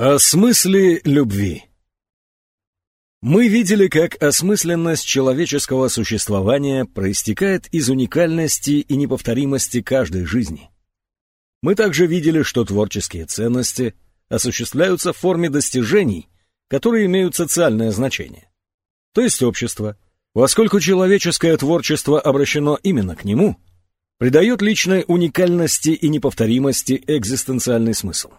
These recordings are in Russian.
О смысле любви Мы видели, как осмысленность человеческого существования проистекает из уникальности и неповторимости каждой жизни. Мы также видели, что творческие ценности осуществляются в форме достижений, которые имеют социальное значение, то есть общество, поскольку человеческое творчество обращено именно к нему, придает личной уникальности и неповторимости экзистенциальный смысл.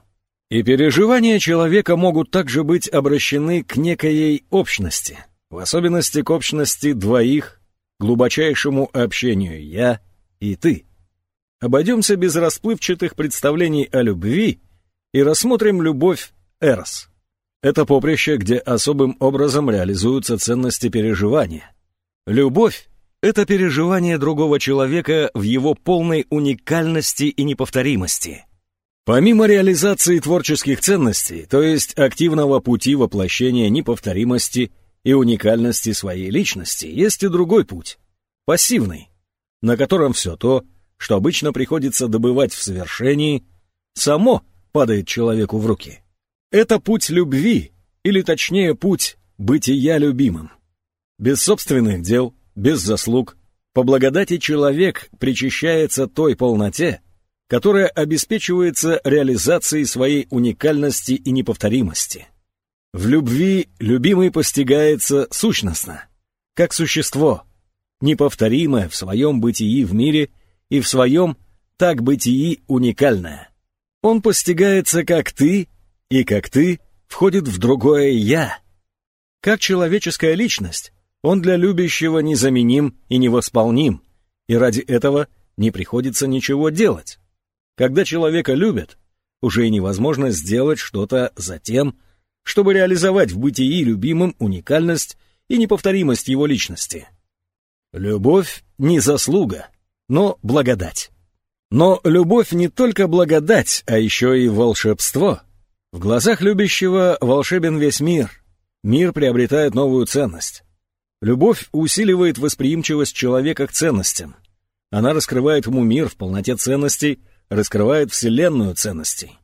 И переживания человека могут также быть обращены к некоей общности, в особенности к общности двоих, глубочайшему общению «я» и «ты». Обойдемся без расплывчатых представлений о любви и рассмотрим любовь Эрос. Это поприще, где особым образом реализуются ценности переживания. Любовь — это переживание другого человека в его полной уникальности и неповторимости — Помимо реализации творческих ценностей, то есть активного пути воплощения неповторимости и уникальности своей личности, есть и другой путь – пассивный, на котором все то, что обычно приходится добывать в совершении, само падает человеку в руки. Это путь любви, или точнее путь бытия любимым. Без собственных дел, без заслуг, по благодати человек причащается той полноте, которая обеспечивается реализацией своей уникальности и неповторимости. В любви любимый постигается сущностно, как существо, неповторимое в своем бытии в мире и в своем так бытии уникальное. Он постигается как ты, и как ты входит в другое «я». Как человеческая личность, он для любящего незаменим и невосполним, и ради этого не приходится ничего делать. Когда человека любят, уже и невозможно сделать что-то за тем, чтобы реализовать в бытии любимым уникальность и неповторимость его личности. Любовь не заслуга, но благодать. Но любовь не только благодать, а еще и волшебство. В глазах любящего волшебен весь мир. Мир приобретает новую ценность. Любовь усиливает восприимчивость человека к ценностям. Она раскрывает ему мир в полноте ценностей, раскрывает вселенную ценностей.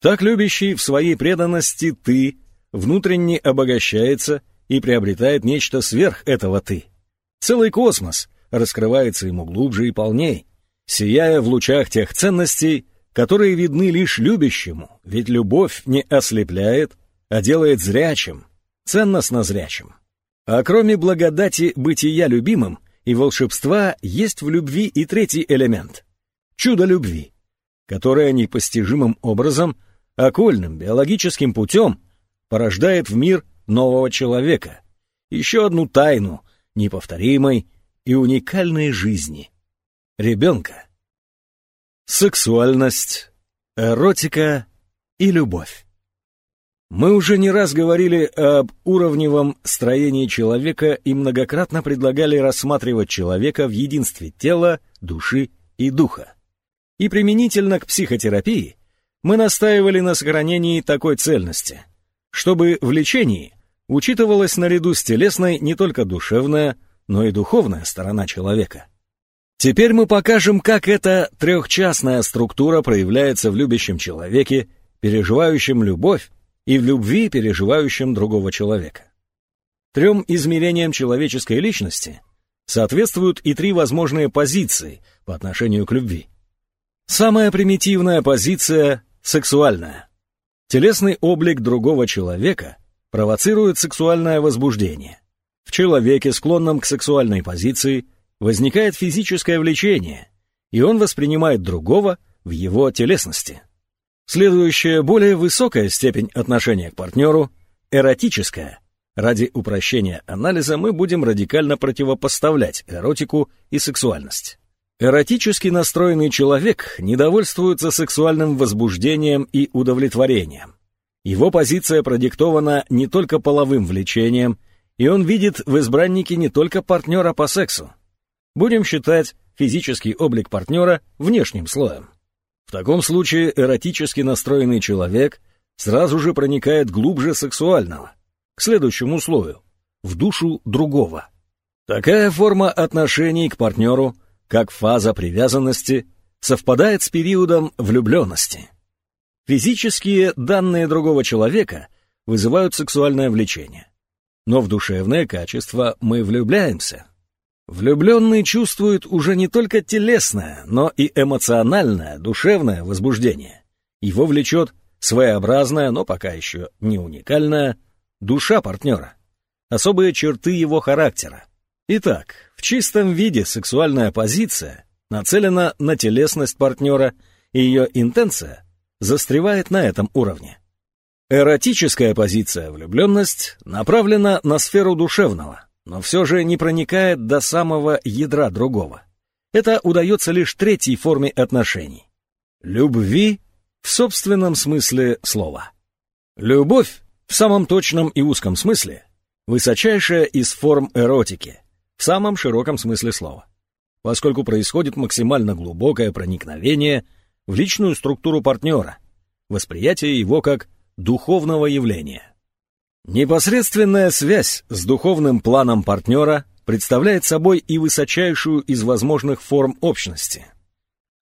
Так любящий в своей преданности «ты» внутренне обогащается и приобретает нечто сверх этого «ты». Целый космос раскрывается ему глубже и полней, сияя в лучах тех ценностей, которые видны лишь любящему, ведь любовь не ослепляет, а делает зрячим, ценностно зрячим. А кроме благодати бытия любимым и волшебства есть в любви и третий элемент — чудо любви которая непостижимым образом, окольным биологическим путем порождает в мир нового человека, еще одну тайну неповторимой и уникальной жизни — ребенка. Сексуальность, эротика и любовь. Мы уже не раз говорили об уровневом строении человека и многократно предлагали рассматривать человека в единстве тела, души и духа. И применительно к психотерапии мы настаивали на сохранении такой цельности, чтобы в лечении учитывалась наряду с телесной не только душевная, но и духовная сторона человека. Теперь мы покажем, как эта трехчастная структура проявляется в любящем человеке, переживающем любовь, и в любви, переживающем другого человека. Трем измерениям человеческой личности соответствуют и три возможные позиции по отношению к любви. Самая примитивная позиция – сексуальная. Телесный облик другого человека провоцирует сексуальное возбуждение. В человеке, склонном к сексуальной позиции, возникает физическое влечение, и он воспринимает другого в его телесности. Следующая, более высокая степень отношения к партнеру – эротическая. Ради упрощения анализа мы будем радикально противопоставлять эротику и сексуальность. Эротически настроенный человек недовольствуется сексуальным возбуждением и удовлетворением. Его позиция продиктована не только половым влечением, и он видит в избраннике не только партнера по сексу. Будем считать физический облик партнера внешним слоем. В таком случае эротически настроенный человек сразу же проникает глубже сексуального, к следующему слою, в душу другого. Такая форма отношений к партнеру – как фаза привязанности совпадает с периодом влюбленности. Физические данные другого человека вызывают сексуальное влечение. Но в душевные качества мы влюбляемся. Влюбленный чувствует уже не только телесное, но и эмоциональное, душевное возбуждение. Его влечет своеобразная, но пока еще не уникальная, душа партнера, особые черты его характера. Итак, в чистом виде сексуальная позиция нацелена на телесность партнера, и ее интенция застревает на этом уровне. Эротическая позиция влюбленность направлена на сферу душевного, но все же не проникает до самого ядра другого. Это удается лишь третьей форме отношений. Любви в собственном смысле слова. Любовь в самом точном и узком смысле – высочайшая из форм эротики, в самом широком смысле слова, поскольку происходит максимально глубокое проникновение в личную структуру партнера, восприятие его как духовного явления. Непосредственная связь с духовным планом партнера представляет собой и высочайшую из возможных форм общности.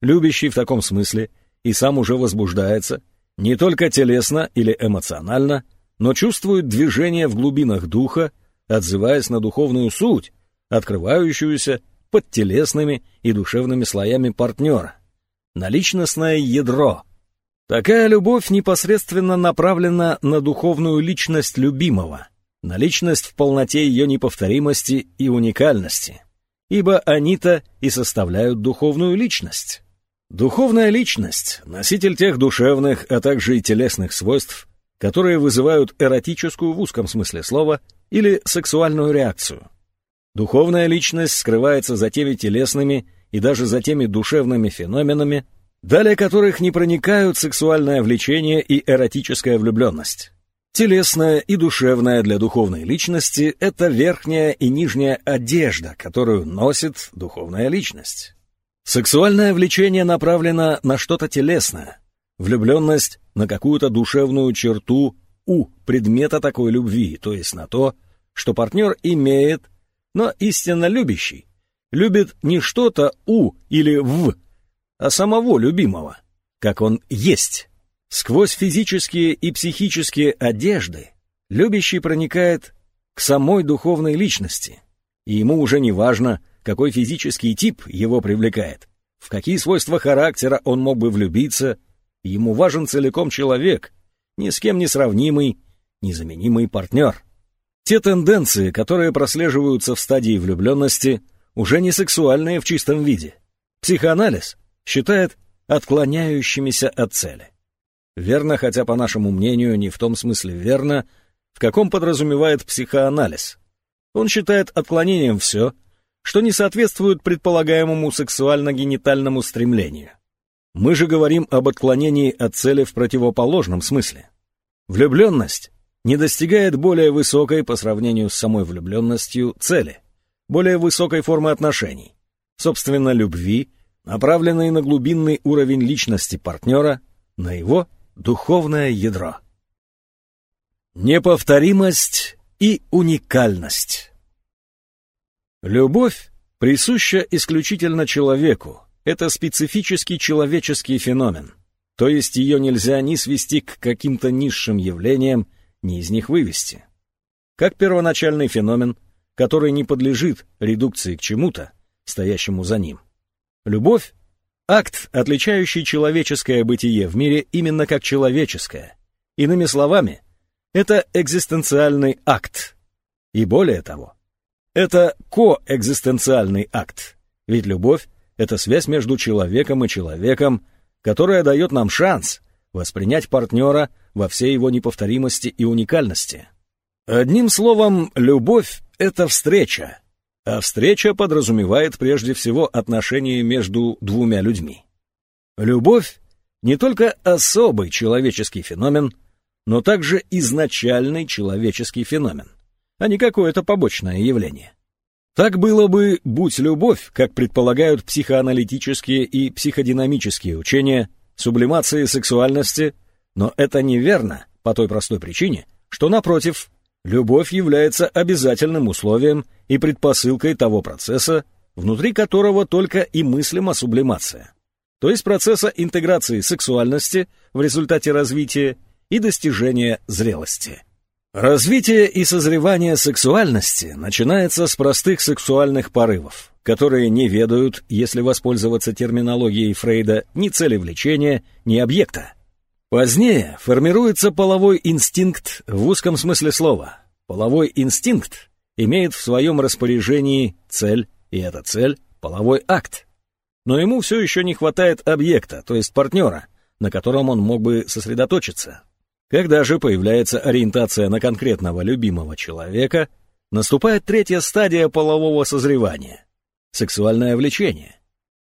Любящий в таком смысле и сам уже возбуждается не только телесно или эмоционально, но чувствует движение в глубинах духа, отзываясь на духовную суть, открывающуюся под телесными и душевными слоями партнера, на личностное ядро – Такая любовь непосредственно направлена на духовную личность любимого, на личность в полноте ее неповторимости и уникальности, ибо они-то и составляют духовную личность. Духовная личность — носитель тех душевных, а также и телесных свойств, которые вызывают эротическую в узком смысле слова или сексуальную реакцию. Духовная личность скрывается за теми телесными и даже за теми душевными феноменами, далее которых не проникают сексуальное влечение и эротическая влюбленность. Телесная и душевная для духовной личности — это верхняя и нижняя одежда, которую носит духовная личность. Сексуальное влечение направлено на что-то телесное, влюбленность — на какую-то душевную черту у предмета такой любви, то есть на то, что партнер имеет, но истинно любящий, любит не что-то у или в, а самого любимого, как он есть. Сквозь физические и психические одежды любящий проникает к самой духовной личности, и ему уже не важно, какой физический тип его привлекает, в какие свойства характера он мог бы влюбиться, ему важен целиком человек, ни с кем не сравнимый, незаменимый партнер. Те тенденции, которые прослеживаются в стадии влюбленности, уже не сексуальные в чистом виде. Психоанализ считает отклоняющимися от цели. Верно, хотя, по нашему мнению, не в том смысле верно, в каком подразумевает психоанализ. Он считает отклонением все, что не соответствует предполагаемому сексуально-генитальному стремлению. Мы же говорим об отклонении от цели в противоположном смысле. Влюбленность не достигает более высокой по сравнению с самой влюбленностью цели, более высокой формы отношений, собственно, любви направленные на глубинный уровень личности партнера, на его духовное ядро. Неповторимость и уникальность. Любовь присуща исключительно человеку. Это специфический человеческий феномен. То есть ее нельзя ни свести к каким-то низшим явлениям, ни из них вывести. Как первоначальный феномен, который не подлежит редукции к чему-то, стоящему за ним. Любовь — акт, отличающий человеческое бытие в мире именно как человеческое. Иными словами, это экзистенциальный акт. И более того, это коэкзистенциальный акт. Ведь любовь — это связь между человеком и человеком, которая дает нам шанс воспринять партнера во всей его неповторимости и уникальности. Одним словом, любовь — это встреча, а встреча подразумевает прежде всего отношения между двумя людьми. Любовь не только особый человеческий феномен, но также изначальный человеческий феномен, а не какое-то побочное явление. Так было бы, будь любовь, как предполагают психоаналитические и психодинамические учения, сублимации сексуальности, но это неверно по той простой причине, что, напротив, Любовь является обязательным условием и предпосылкой того процесса, внутри которого только и мыслима сублимация. то есть процесса интеграции сексуальности в результате развития и достижения зрелости. Развитие и созревание сексуальности начинается с простых сексуальных порывов, которые не ведают, если воспользоваться терминологией Фрейда, ни цели влечения, ни объекта. Позднее формируется половой инстинкт в узком смысле слова. Половой инстинкт имеет в своем распоряжении цель, и эта цель – половой акт. Но ему все еще не хватает объекта, то есть партнера, на котором он мог бы сосредоточиться. Когда же появляется ориентация на конкретного любимого человека, наступает третья стадия полового созревания – сексуальное влечение.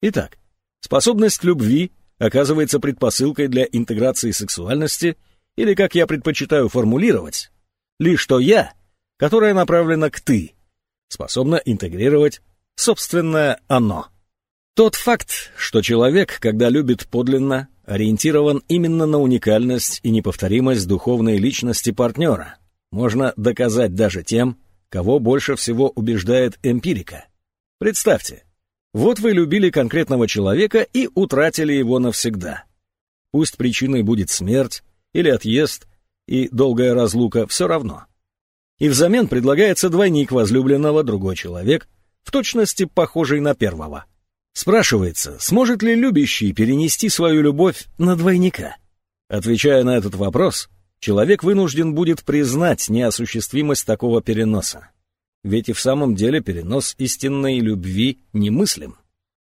Итак, способность любви оказывается предпосылкой для интеграции сексуальности или, как я предпочитаю формулировать, лишь то «я», которое направлено к «ты», способна интегрировать собственное «оно». Тот факт, что человек, когда любит подлинно, ориентирован именно на уникальность и неповторимость духовной личности партнера, можно доказать даже тем, кого больше всего убеждает эмпирика. Представьте, вот вы любили конкретного человека и утратили его навсегда. Пусть причиной будет смерть или отъезд и долгая разлука, все равно. И взамен предлагается двойник возлюбленного другой человек, в точности похожий на первого – Спрашивается, сможет ли любящий перенести свою любовь на двойника? Отвечая на этот вопрос, человек вынужден будет признать неосуществимость такого переноса. Ведь и в самом деле перенос истинной любви немыслим.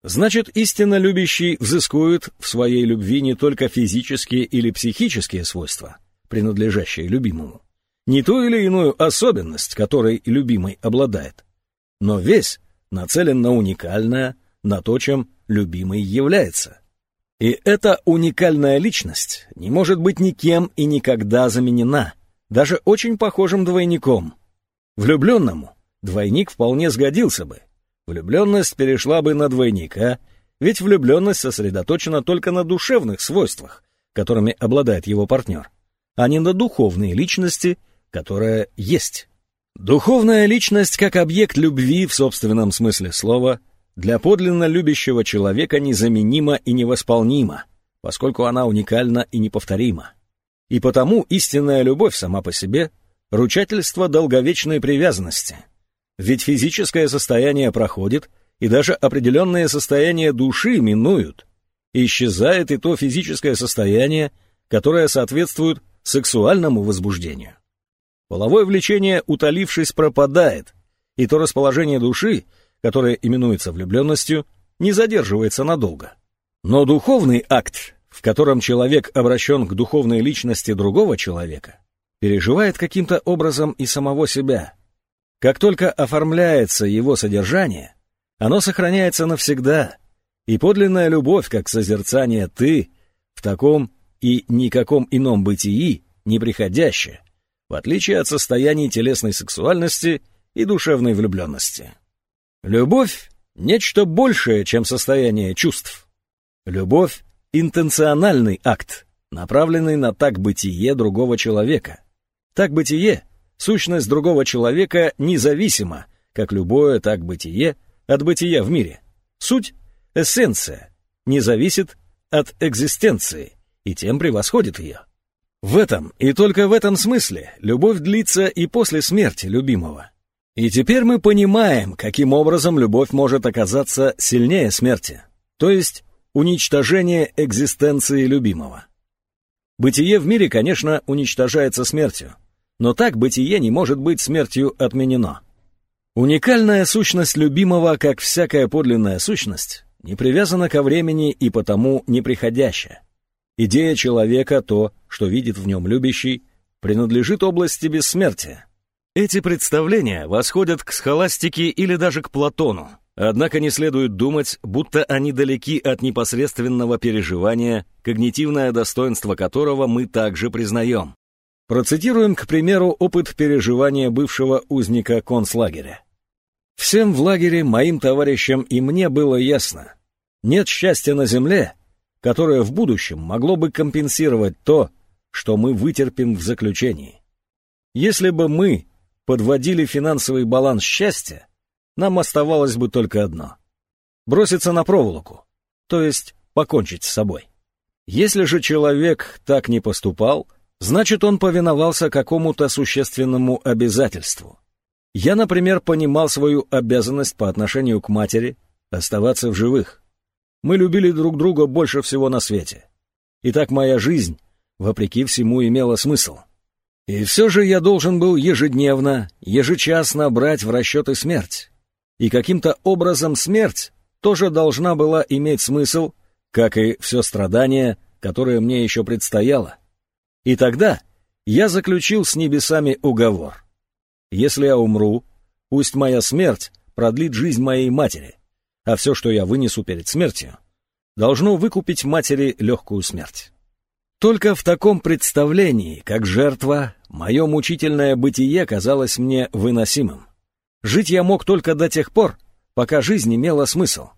Значит, истинно любящий взыскует в своей любви не только физические или психические свойства, принадлежащие любимому, не ту или иную особенность, которой любимый обладает, но весь нацелен на уникальное, на то, чем любимый является. И эта уникальная личность не может быть никем и никогда заменена, даже очень похожим двойником. Влюбленному двойник вполне сгодился бы. Влюбленность перешла бы на двойника, ведь влюбленность сосредоточена только на душевных свойствах, которыми обладает его партнер, а не на духовной личности, которая есть. Духовная личность как объект любви в собственном смысле слова – для подлинно любящего человека незаменима и невосполнима, поскольку она уникальна и неповторима. И потому истинная любовь сама по себе — ручательство долговечной привязанности. Ведь физическое состояние проходит, и даже определенные состояния души минуют. Исчезает и то физическое состояние, которое соответствует сексуальному возбуждению. Половое влечение, утолившись, пропадает, и то расположение души — которое именуется влюбленностью, не задерживается надолго. Но духовный акт, в котором человек обращен к духовной личности другого человека, переживает каким-то образом и самого себя. Как только оформляется его содержание, оно сохраняется навсегда, и подлинная любовь, как созерцание «ты», в таком и никаком ином бытии неприходящее, в отличие от состояний телесной сексуальности и душевной влюбленности. Любовь — нечто большее, чем состояние чувств. Любовь — интенциональный акт, направленный на так-бытие другого человека. Так-бытие — сущность другого человека независимо, как любое так-бытие, от бытия в мире. Суть — эссенция, не зависит от экзистенции и тем превосходит ее. В этом и только в этом смысле любовь длится и после смерти любимого. И теперь мы понимаем, каким образом любовь может оказаться сильнее смерти, то есть уничтожение экзистенции любимого. Бытие в мире, конечно, уничтожается смертью, но так бытие не может быть смертью отменено. Уникальная сущность любимого, как всякая подлинная сущность, не привязана ко времени и потому неприходящая. Идея человека, то, что видит в нем любящий, принадлежит области бессмертия. Эти представления восходят к схоластике или даже к Платону, однако не следует думать, будто они далеки от непосредственного переживания, когнитивное достоинство которого мы также признаем. Процитируем, к примеру, опыт переживания бывшего узника концлагеря. «Всем в лагере, моим товарищам и мне было ясно. Нет счастья на земле, которое в будущем могло бы компенсировать то, что мы вытерпим в заключении. Если бы мы подводили финансовый баланс счастья, нам оставалось бы только одно — броситься на проволоку, то есть покончить с собой. Если же человек так не поступал, значит он повиновался какому-то существенному обязательству. Я, например, понимал свою обязанность по отношению к матери оставаться в живых. Мы любили друг друга больше всего на свете. И так моя жизнь, вопреки всему, имела смысл. И все же я должен был ежедневно, ежечасно брать в расчеты смерть. И каким-то образом смерть тоже должна была иметь смысл, как и все страдание, которое мне еще предстояло. И тогда я заключил с небесами уговор. Если я умру, пусть моя смерть продлит жизнь моей матери, а все, что я вынесу перед смертью, должно выкупить матери легкую смерть. Только в таком представлении, как жертва, мое мучительное бытие казалось мне выносимым. Жить я мог только до тех пор, пока жизнь имела смысл.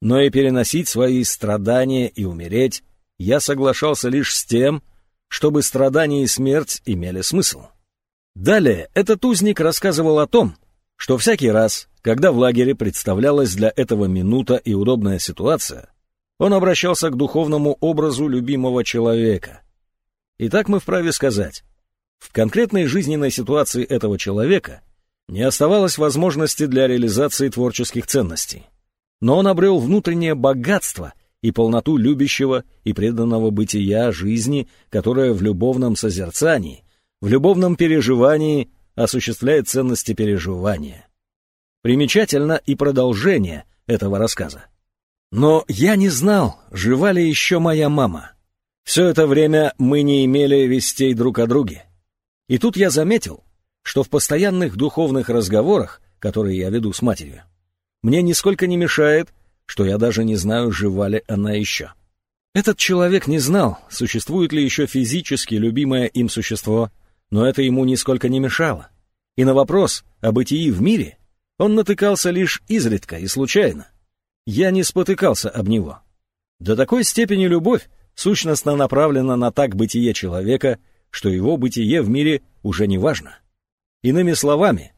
Но и переносить свои страдания и умереть я соглашался лишь с тем, чтобы страдания и смерть имели смысл. Далее этот узник рассказывал о том, что всякий раз, когда в лагере представлялась для этого минута и удобная ситуация, он обращался к духовному образу любимого человека. И так мы вправе сказать, в конкретной жизненной ситуации этого человека не оставалось возможности для реализации творческих ценностей. Но он обрел внутреннее богатство и полноту любящего и преданного бытия жизни, которая в любовном созерцании, в любовном переживании осуществляет ценности переживания. Примечательно и продолжение этого рассказа. Но я не знал, жива ли еще моя мама. Все это время мы не имели вестей друг о друге. И тут я заметил, что в постоянных духовных разговорах, которые я веду с матерью, мне нисколько не мешает, что я даже не знаю, жива ли она еще. Этот человек не знал, существует ли еще физически любимое им существо, но это ему нисколько не мешало. И на вопрос о бытии в мире он натыкался лишь изредка и случайно я не спотыкался об него. До такой степени любовь сущностно направлена на так бытие человека, что его бытие в мире уже не важно. Иными словами,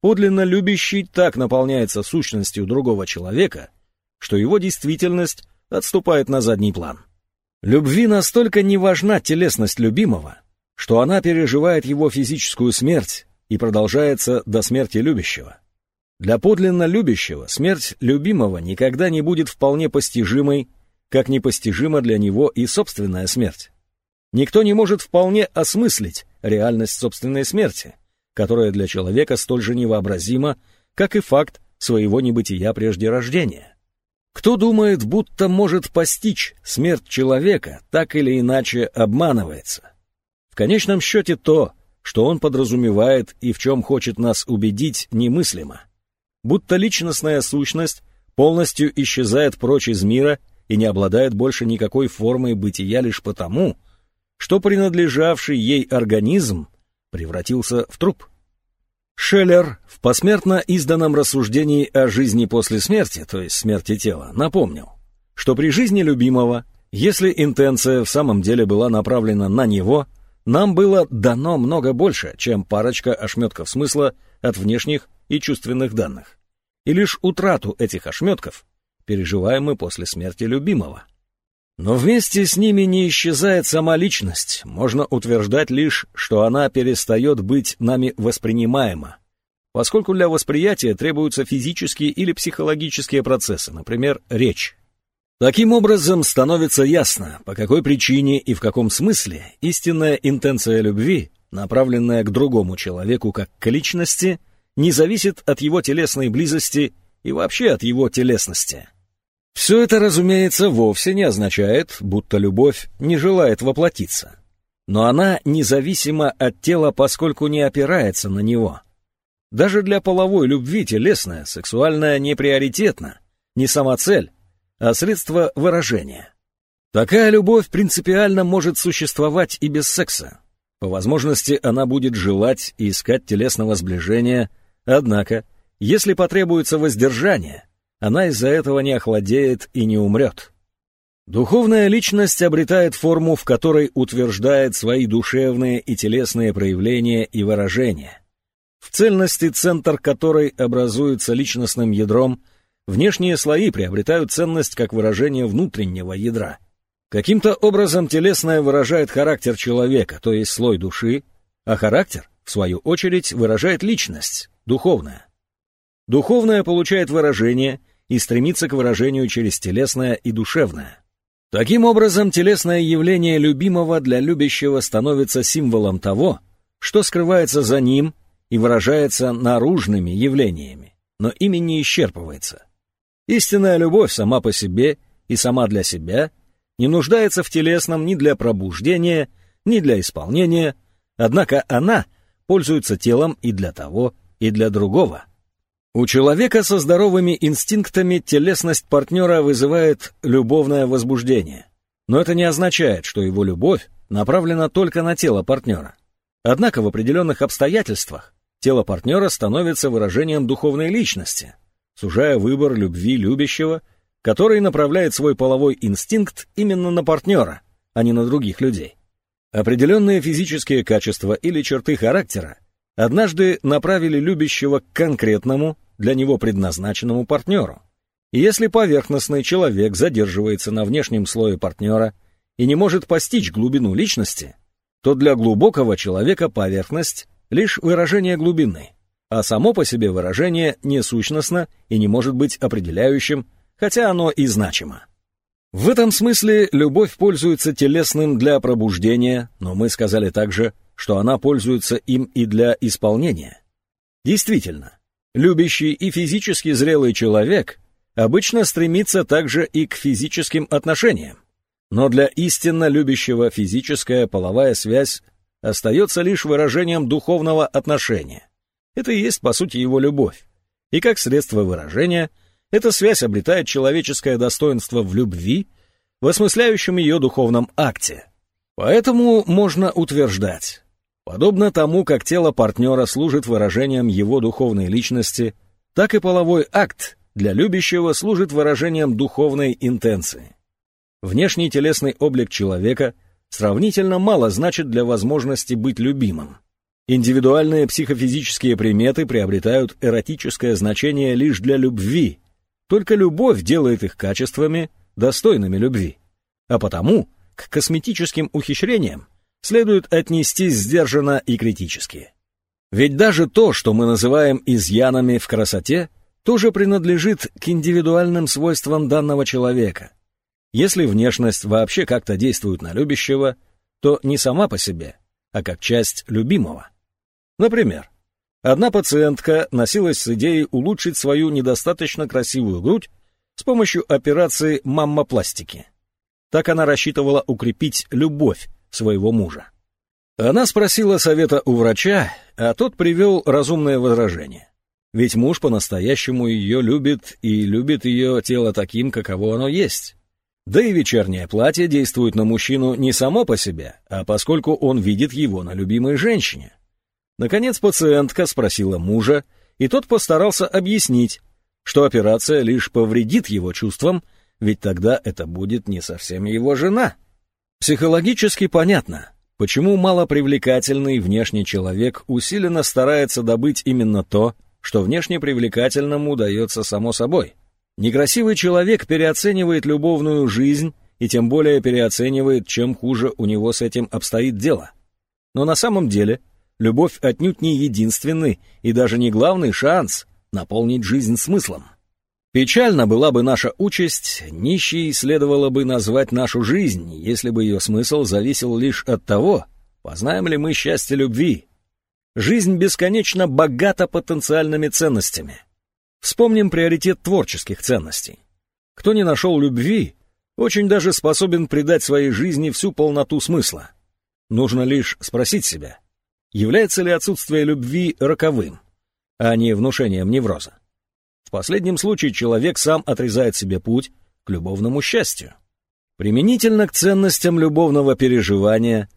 подлинно любящий так наполняется сущностью другого человека, что его действительность отступает на задний план. Любви настолько не важна телесность любимого, что она переживает его физическую смерть и продолжается до смерти любящего. Для подлинно любящего смерть любимого никогда не будет вполне постижимой, как непостижима для него и собственная смерть. Никто не может вполне осмыслить реальность собственной смерти, которая для человека столь же невообразима, как и факт своего небытия прежде рождения. Кто думает, будто может постичь смерть человека, так или иначе обманывается. В конечном счете то, что он подразумевает и в чем хочет нас убедить, немыслимо будто личностная сущность полностью исчезает прочь из мира и не обладает больше никакой формой бытия лишь потому, что принадлежавший ей организм превратился в труп. Шеллер в посмертно изданном рассуждении о жизни после смерти, то есть смерти тела, напомнил, что при жизни любимого, если интенция в самом деле была направлена на него, нам было дано много больше, чем парочка ошметков смысла от внешних и чувственных данных и лишь утрату этих ошметков переживаем мы после смерти любимого. Но вместе с ними не исчезает сама личность, можно утверждать лишь, что она перестает быть нами воспринимаема, поскольку для восприятия требуются физические или психологические процессы, например, речь. Таким образом, становится ясно, по какой причине и в каком смысле истинная интенция любви, направленная к другому человеку как к личности – не зависит от его телесной близости и вообще от его телесности. Все это, разумеется, вовсе не означает, будто любовь не желает воплотиться. Но она независима от тела, поскольку не опирается на него. Даже для половой любви телесная, сексуальная не приоритетна, не сама цель, а средство выражения. Такая любовь принципиально может существовать и без секса. По возможности она будет желать и искать телесного сближения – Однако, если потребуется воздержание, она из-за этого не охладеет и не умрет. Духовная личность обретает форму, в которой утверждает свои душевные и телесные проявления и выражения. В цельности центр которой образуется личностным ядром, внешние слои приобретают ценность как выражение внутреннего ядра. Каким-то образом телесное выражает характер человека, то есть слой души, а характер, в свою очередь, выражает личность, духовная. Духовное получает выражение и стремится к выражению через телесное и душевное. Таким образом, телесное явление любимого для любящего становится символом того, что скрывается за ним и выражается наружными явлениями, но ими не исчерпывается. Истинная любовь сама по себе и сама для себя не нуждается в телесном ни для пробуждения, ни для исполнения, однако она пользуется телом и для того, и для другого. У человека со здоровыми инстинктами телесность партнера вызывает любовное возбуждение. Но это не означает, что его любовь направлена только на тело партнера. Однако в определенных обстоятельствах тело партнера становится выражением духовной личности, сужая выбор любви любящего, который направляет свой половой инстинкт именно на партнера, а не на других людей. Определенные физические качества или черты характера однажды направили любящего к конкретному, для него предназначенному партнеру. И если поверхностный человек задерживается на внешнем слое партнера и не может постичь глубину личности, то для глубокого человека поверхность — лишь выражение глубины, а само по себе выражение не и не может быть определяющим, хотя оно и значимо. В этом смысле любовь пользуется телесным для пробуждения, но мы сказали также, что она пользуется им и для исполнения. Действительно, любящий и физически зрелый человек обычно стремится также и к физическим отношениям. Но для истинно любящего физическая половая связь остается лишь выражением духовного отношения. Это и есть, по сути, его любовь. И как средство выражения, эта связь обретает человеческое достоинство в любви, в осмысляющем ее духовном акте. Поэтому можно утверждать, подобно тому, как тело партнера служит выражением его духовной личности, так и половой акт для любящего служит выражением духовной интенции. Внешний телесный облик человека сравнительно мало значит для возможности быть любимым. Индивидуальные психофизические приметы приобретают эротическое значение лишь для любви. Только любовь делает их качествами, достойными любви. А потому к косметическим ухищрениям следует отнестись сдержанно и критически. Ведь даже то, что мы называем изъянами в красоте, тоже принадлежит к индивидуальным свойствам данного человека. Если внешность вообще как-то действует на любящего, то не сама по себе, а как часть любимого. Например, одна пациентка носилась с идеей улучшить свою недостаточно красивую грудь с помощью операции маммопластики. Так она рассчитывала укрепить любовь своего мужа. Она спросила совета у врача, а тот привел разумное возражение. Ведь муж по-настоящему ее любит и любит ее тело таким, каково оно есть. Да и вечернее платье действует на мужчину не само по себе, а поскольку он видит его на любимой женщине. Наконец пациентка спросила мужа, и тот постарался объяснить, что операция лишь повредит его чувствам, ведь тогда это будет не совсем его жена. Психологически понятно, почему малопривлекательный внешний человек усиленно старается добыть именно то, что внешне привлекательному удается само собой — Некрасивый человек переоценивает любовную жизнь и тем более переоценивает, чем хуже у него с этим обстоит дело. Но на самом деле любовь отнюдь не единственный и даже не главный шанс наполнить жизнь смыслом. Печально была бы наша участь, нищей следовало бы назвать нашу жизнь, если бы ее смысл зависел лишь от того, познаем ли мы счастье любви. Жизнь бесконечно богата потенциальными ценностями. Вспомним приоритет творческих ценностей. Кто не нашел любви, очень даже способен придать своей жизни всю полноту смысла. Нужно лишь спросить себя, является ли отсутствие любви роковым, а не внушением невроза. Последнем случае человек сам отрезает себе путь к любовному счастью. Применительно к ценностям любовного переживания,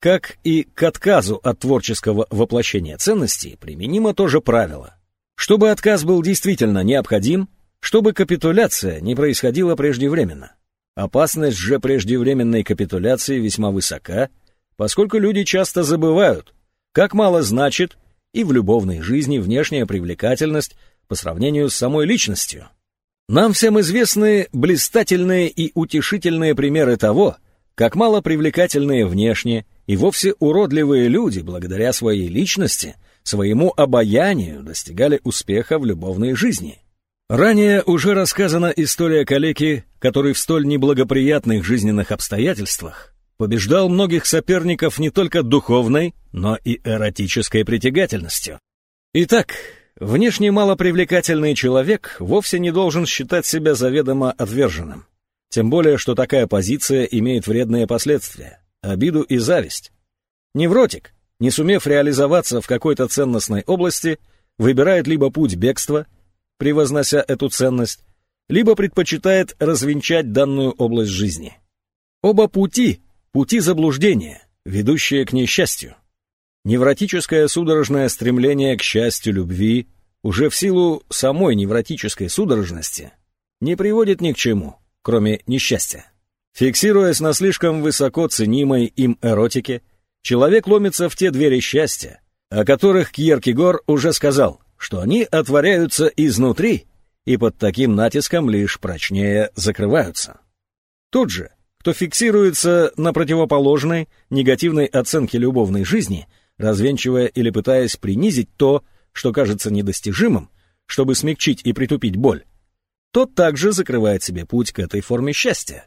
как и к отказу от творческого воплощения ценностей, применимо то же правило. Чтобы отказ был действительно необходим, чтобы капитуляция не происходила преждевременно. Опасность же преждевременной капитуляции весьма высока, поскольку люди часто забывают, как мало значит и в любовной жизни внешняя привлекательность по сравнению с самой личностью. Нам всем известны блистательные и утешительные примеры того, как мало привлекательные внешне и вовсе уродливые люди, благодаря своей личности, своему обаянию, достигали успеха в любовной жизни. Ранее уже рассказана история калеки, который в столь неблагоприятных жизненных обстоятельствах побеждал многих соперников не только духовной, но и эротической притягательностью. Итак, внешне малопривлекательный человек вовсе не должен считать себя заведомо отверженным. Тем более, что такая позиция имеет вредные последствия – обиду и зависть. Невротик, не сумев реализоваться в какой-то ценностной области, выбирает либо путь бегства, превознося эту ценность, либо предпочитает развенчать данную область жизни. Оба пути – пути заблуждения, ведущие к несчастью. Невротическое судорожное стремление к счастью любви уже в силу самой невротической судорожности не приводит ни к чему – кроме несчастья. Фиксируясь на слишком высоко ценимой им эротике, человек ломится в те двери счастья, о которых Кьеркегор уже сказал, что они отворяются изнутри и под таким натиском лишь прочнее закрываются. Тут же, кто фиксируется на противоположной, негативной оценке любовной жизни, развенчивая или пытаясь принизить то, что кажется недостижимым, чтобы смягчить и притупить боль, тот также закрывает себе путь к этой форме счастья.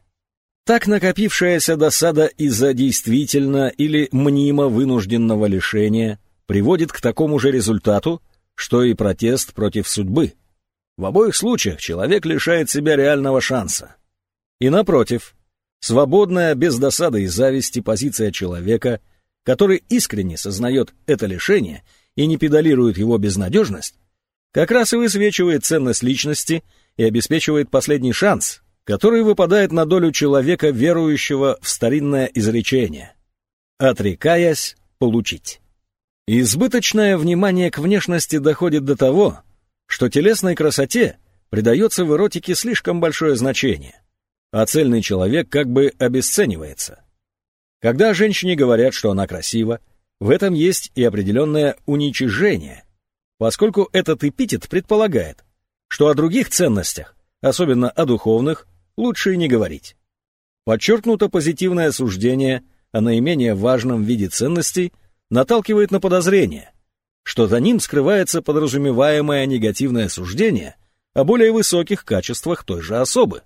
Так накопившаяся досада из-за действительно или мнимо вынужденного лишения приводит к такому же результату, что и протест против судьбы. В обоих случаях человек лишает себя реального шанса. И напротив, свободная, без досады и зависти позиция человека, который искренне сознает это лишение и не педалирует его безнадежность, как раз и высвечивает ценность личности и обеспечивает последний шанс, который выпадает на долю человека, верующего в старинное изречение «отрекаясь получить». Избыточное внимание к внешности доходит до того, что телесной красоте придается в эротике слишком большое значение, а цельный человек как бы обесценивается. Когда женщине говорят, что она красива, в этом есть и определенное уничижение, поскольку этот эпитет предполагает, что о других ценностях, особенно о духовных, лучше и не говорить. Подчеркнуто позитивное суждение о наименее важном виде ценностей наталкивает на подозрение, что за ним скрывается подразумеваемое негативное суждение о более высоких качествах той же особы.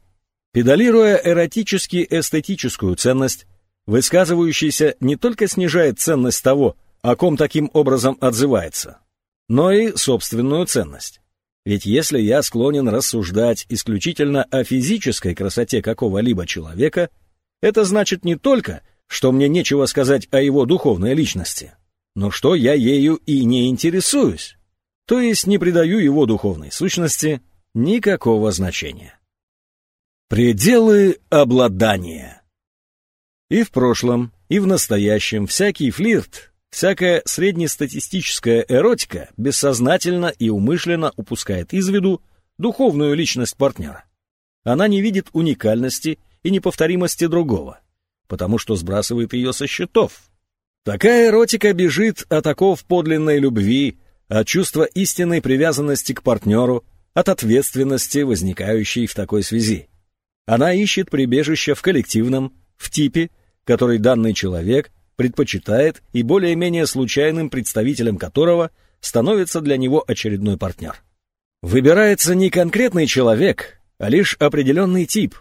Педалируя эротически эстетическую ценность, высказывающийся не только снижает ценность того, о ком таким образом отзывается, но и собственную ценность. Ведь если я склонен рассуждать исключительно о физической красоте какого-либо человека, это значит не только, что мне нечего сказать о его духовной личности, но что я ею и не интересуюсь, то есть не придаю его духовной сущности никакого значения. Пределы обладания И в прошлом, и в настоящем всякий флирт Всякая среднестатистическая эротика бессознательно и умышленно упускает из виду духовную личность партнера. Она не видит уникальности и неповторимости другого, потому что сбрасывает ее со счетов. Такая эротика бежит от оков подлинной любви, от чувства истинной привязанности к партнеру, от ответственности, возникающей в такой связи. Она ищет прибежище в коллективном, в типе, который данный человек предпочитает и более-менее случайным представителем которого становится для него очередной партнер. Выбирается не конкретный человек, а лишь определенный тип.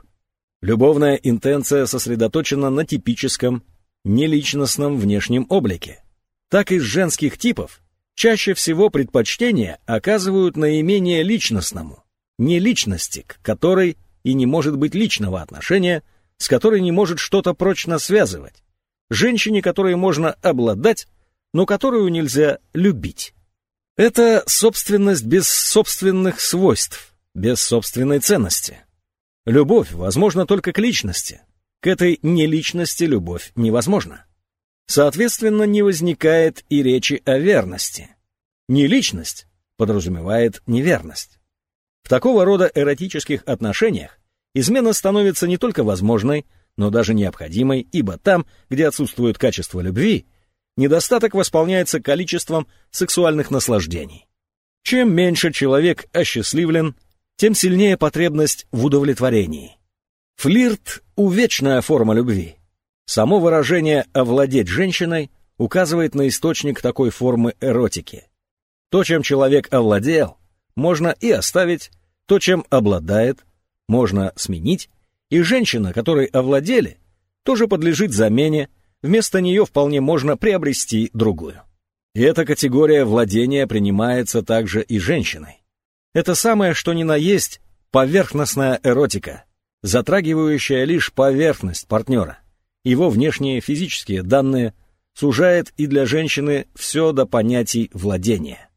Любовная интенция сосредоточена на типическом, неличностном внешнем облике. Так из женских типов чаще всего предпочтение оказывают наименее личностному, не личности, к которой и не может быть личного отношения, с которой не может что-то прочно связывать, женщине, которой можно обладать, но которую нельзя любить. Это собственность без собственных свойств, без собственной ценности. Любовь возможна только к личности. К этой неличности любовь невозможна. Соответственно, не возникает и речи о верности. Неличность подразумевает неверность. В такого рода эротических отношениях измена становится не только возможной, но даже необходимой, ибо там, где отсутствует качество любви, недостаток восполняется количеством сексуальных наслаждений. Чем меньше человек осчастливлен, тем сильнее потребность в удовлетворении. Флирт — увечная форма любви. Само выражение «овладеть женщиной» указывает на источник такой формы эротики. То, чем человек овладел, можно и оставить, то, чем обладает, можно сменить, и женщина, которой овладели, тоже подлежит замене, вместо нее вполне можно приобрести другую. И эта категория владения принимается также и женщиной. Это самое, что ни на есть, поверхностная эротика, затрагивающая лишь поверхность партнера, его внешние физические данные, сужает и для женщины все до понятий владения.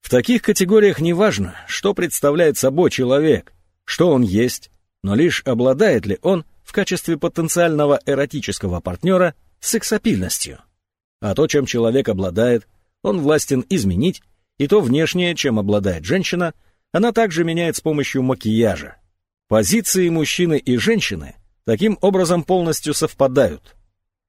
В таких категориях не важно, что представляет собой человек, что он есть, но лишь обладает ли он в качестве потенциального эротического партнера сексапильностью. А то, чем человек обладает, он властен изменить, и то внешнее, чем обладает женщина, она также меняет с помощью макияжа. Позиции мужчины и женщины таким образом полностью совпадают.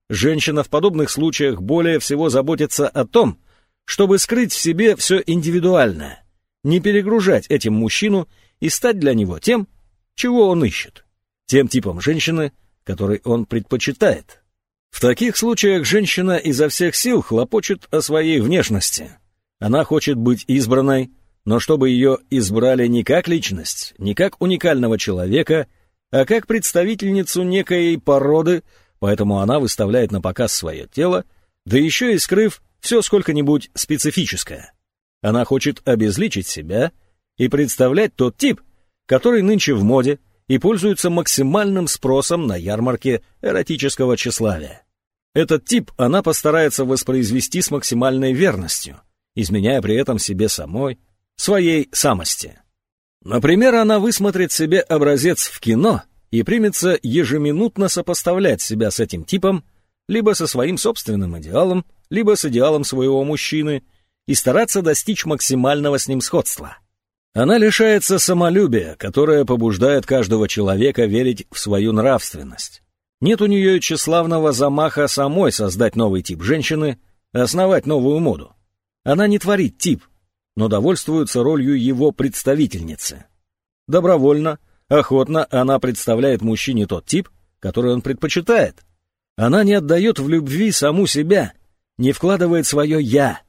Женщина в подобных случаях более всего заботится о том, чтобы скрыть в себе все индивидуальное, не перегружать этим мужчину и стать для него тем, чего он ищет, тем типом женщины, который он предпочитает. В таких случаях женщина изо всех сил хлопочет о своей внешности. Она хочет быть избранной, но чтобы ее избрали не как личность, не как уникального человека, а как представительницу некой породы, поэтому она выставляет на показ свое тело, да еще и скрыв все сколько-нибудь специфическое. Она хочет обезличить себя и представлять тот тип, который нынче в моде и пользуется максимальным спросом на ярмарке эротического тщеславия. Этот тип она постарается воспроизвести с максимальной верностью, изменяя при этом себе самой, своей самости. Например, она высмотрит себе образец в кино и примется ежеминутно сопоставлять себя с этим типом, либо со своим собственным идеалом, либо с идеалом своего мужчины, и стараться достичь максимального с ним сходства. Она лишается самолюбия, которое побуждает каждого человека верить в свою нравственность. Нет у нее тщеславного замаха самой создать новый тип женщины, основать новую моду. Она не творит тип, но довольствуется ролью его представительницы. Добровольно, охотно она представляет мужчине тот тип, который он предпочитает. Она не отдает в любви саму себя, не вкладывает свое «я».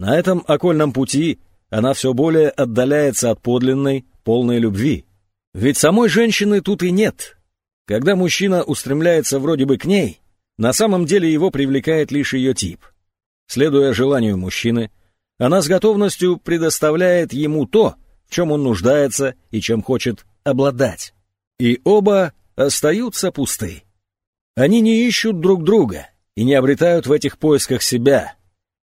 На этом окольном пути она все более отдаляется от подлинной, полной любви. Ведь самой женщины тут и нет. Когда мужчина устремляется вроде бы к ней, на самом деле его привлекает лишь ее тип. Следуя желанию мужчины, она с готовностью предоставляет ему то, в чем он нуждается и чем хочет обладать. И оба остаются пусты. Они не ищут друг друга и не обретают в этих поисках себя,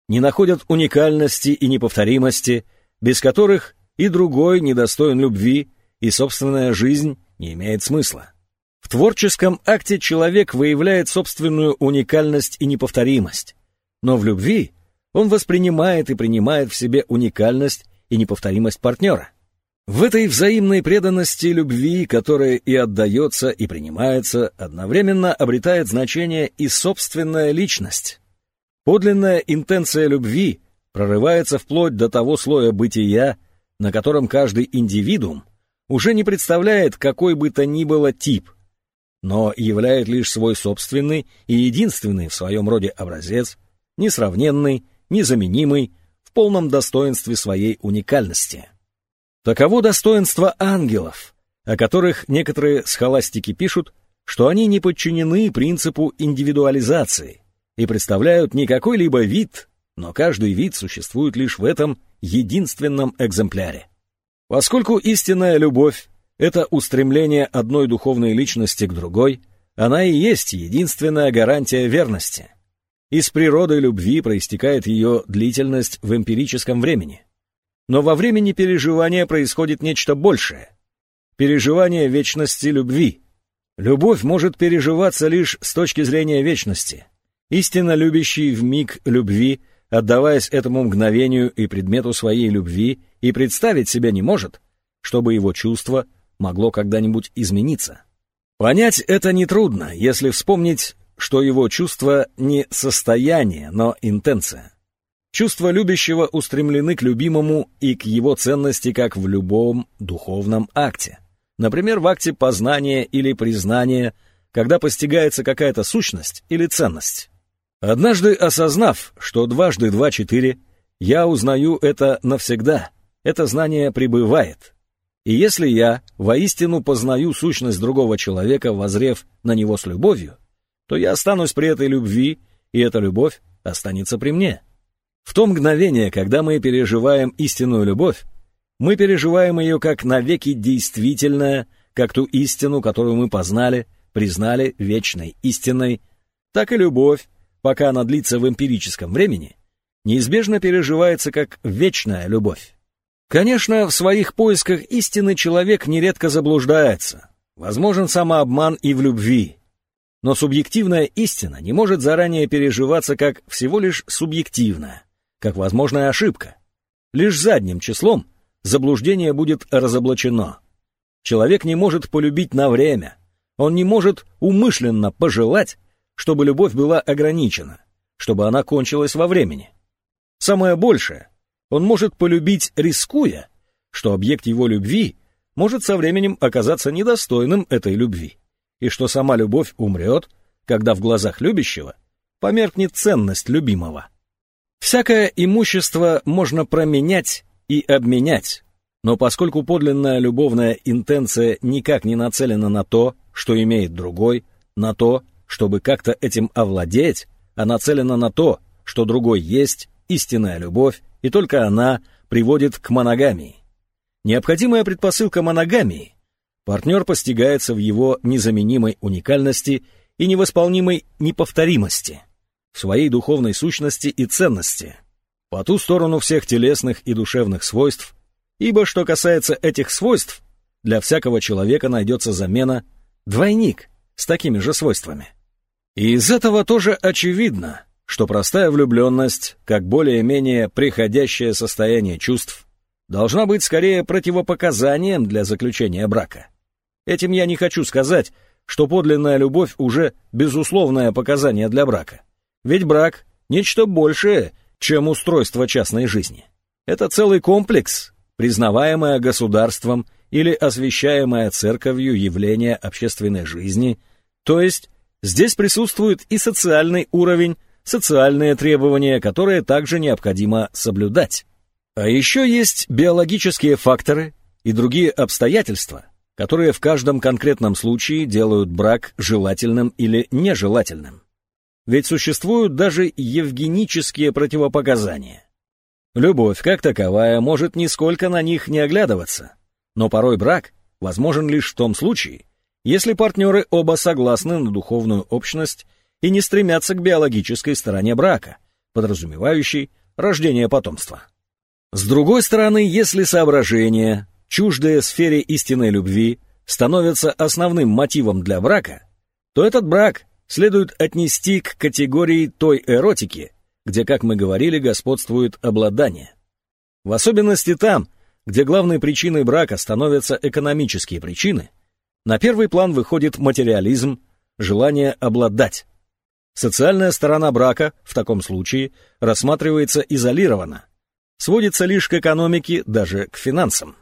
не находят уникальности и неповторимости, без которых и другой недостоин любви, и собственная жизнь не имеет смысла. В творческом акте человек выявляет собственную уникальность и неповторимость, но в любви он воспринимает и принимает в себе уникальность и неповторимость партнера. В этой взаимной преданности любви, которая и отдается, и принимается, одновременно обретает значение и собственная личность. Подлинная интенция любви прорывается вплоть до того слоя бытия, на котором каждый индивидуум уже не представляет какой бы то ни было тип, но являет лишь свой собственный и единственный в своем роде образец, несравненный, незаменимый, в полном достоинстве своей уникальности. Таково достоинство ангелов, о которых некоторые схоластики пишут, что они не подчинены принципу индивидуализации и представляют не какой-либо вид, но каждый вид существует лишь в этом единственном экземпляре. Поскольку истинная любовь — это устремление одной духовной личности к другой, она и есть единственная гарантия верности — из природы любви проистекает ее длительность в эмпирическом времени. Но во времени переживания происходит нечто большее. Переживание вечности любви. Любовь может переживаться лишь с точки зрения вечности. Истинно любящий в миг любви, отдаваясь этому мгновению и предмету своей любви, и представить себя не может, чтобы его чувство могло когда-нибудь измениться. Понять это нетрудно, если вспомнить что его чувство не состояние, но интенция. Чувства любящего устремлены к любимому и к его ценности как в любом духовном акте. Например, в акте познания или признания, когда постигается какая-то сущность или ценность. Однажды осознав, что дважды два — четыре, я узнаю это навсегда. Это знание пребывает. И если я воистину познаю сущность другого человека, возрев на него с любовью, то я останусь при этой любви, и эта любовь останется при мне. В то мгновение, когда мы переживаем истинную любовь, мы переживаем ее как навеки действительная, как ту истину, которую мы познали, признали вечной истиной, так и любовь, пока она длится в эмпирическом времени, неизбежно переживается как вечная любовь. Конечно, в своих поисках истины человек нередко заблуждается. Возможен самообман и в любви. Но субъективная истина не может заранее переживаться как всего лишь субъективная как возможная ошибка. Лишь задним числом заблуждение будет разоблачено. Человек не может полюбить на время, он не может умышленно пожелать, чтобы любовь была ограничена, чтобы она кончилась во времени. Самое большее, он может полюбить, рискуя, что объект его любви может со временем оказаться недостойным этой любви, и что сама любовь умрет, когда в глазах любящего померкнет ценность любимого. Всякое имущество можно променять и обменять, но поскольку подлинная любовная интенция никак не нацелена на то, что имеет другой, на то, чтобы как-то этим овладеть, а нацелена на то, что другой есть, истинная любовь, и только она приводит к моногамии. Необходимая предпосылка моногамии – партнер постигается в его незаменимой уникальности и невосполнимой неповторимости – своей духовной сущности и ценности, по ту сторону всех телесных и душевных свойств, ибо что касается этих свойств, для всякого человека найдется замена двойник с такими же свойствами. И из этого тоже очевидно, что простая влюбленность, как более-менее приходящее состояние чувств, должна быть скорее противопоказанием для заключения брака. Этим я не хочу сказать, что подлинная любовь уже безусловное показание для брака. Ведь брак — нечто большее, чем устройство частной жизни. Это целый комплекс, признаваемое государством или освещаемое церковью явление общественной жизни, то есть здесь присутствует и социальный уровень, социальные требования, которые также необходимо соблюдать. А еще есть биологические факторы и другие обстоятельства, которые в каждом конкретном случае делают брак желательным или нежелательным. Ведь существуют даже евгенические противопоказания. Любовь, как таковая, может нисколько на них не оглядываться, но порой брак возможен лишь в том случае, если партнеры оба согласны на духовную общность и не стремятся к биологической стороне брака, подразумевающей рождение потомства. С другой стороны, если соображения, чуждые сфере истинной любви, становятся основным мотивом для брака, то этот брак следует отнести к категории той эротики, где, как мы говорили, господствует обладание. В особенности там, где главной причиной брака становятся экономические причины, на первый план выходит материализм, желание обладать. Социальная сторона брака в таком случае рассматривается изолированно, сводится лишь к экономике, даже к финансам.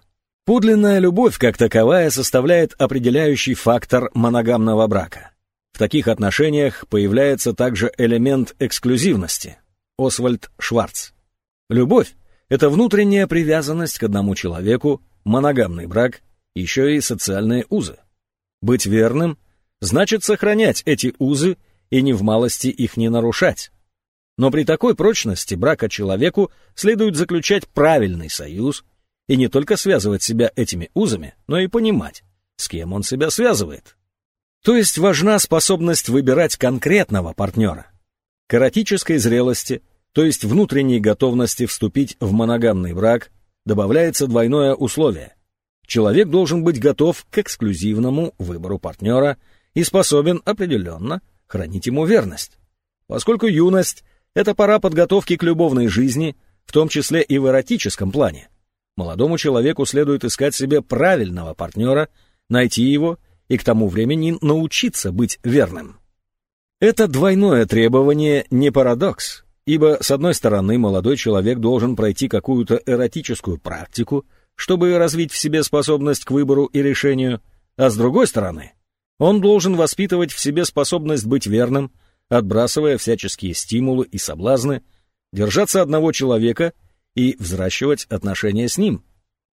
Подлинная любовь как таковая составляет определяющий фактор моногамного брака – в таких отношениях появляется также элемент эксклюзивности. Освальд Шварц. Любовь — это внутренняя привязанность к одному человеку, моногамный брак, еще и социальные узы. Быть верным значит сохранять эти узы и ни в малости их не нарушать. Но при такой прочности брака человеку следует заключать правильный союз и не только связывать себя этими узами, но и понимать, с кем он себя связывает. То есть важна способность выбирать конкретного партнера. К эротической зрелости, то есть внутренней готовности вступить в моногамный брак, добавляется двойное условие. Человек должен быть готов к эксклюзивному выбору партнера и способен определенно хранить ему верность. Поскольку юность — это пора подготовки к любовной жизни, в том числе и в эротическом плане, молодому человеку следует искать себе правильного партнера, найти его и к тому времени научиться быть верным. Это двойное требование не парадокс, Ибо, с одной стороны, молодой человек должен пройти какую-то эротическую практику, чтобы развить в себе способность к выбору и решению, а с другой стороны, он должен воспитывать в себе способность быть верным, отбрасывая всяческие стимулы и соблазны, держаться одного человека и взращивать отношения с ним.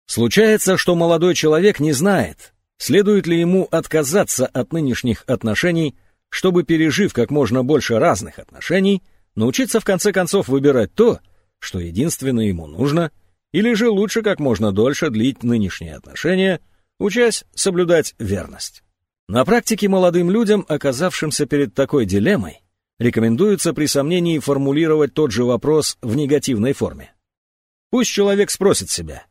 Случается, что молодой человек не знает, следует ли ему отказаться от нынешних отношений, чтобы, пережив как можно больше разных отношений, научиться в конце концов выбирать то, что единственно ему нужно, или же лучше как можно дольше длить нынешние отношения, учась соблюдать верность. На практике молодым людям, оказавшимся перед такой дилеммой, рекомендуется при сомнении формулировать тот же вопрос в негативной форме. Пусть человек спросит себя,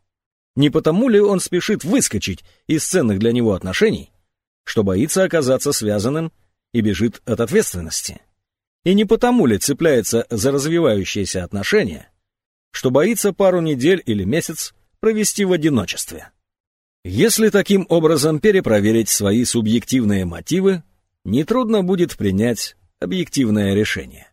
не потому ли он спешит выскочить из ценных для него отношений, что боится оказаться связанным и бежит от ответственности? И не потому ли цепляется за развивающиеся отношения, что боится пару недель или месяц провести в одиночестве? Если таким образом перепроверить свои субъективные мотивы, нетрудно будет принять объективное решение.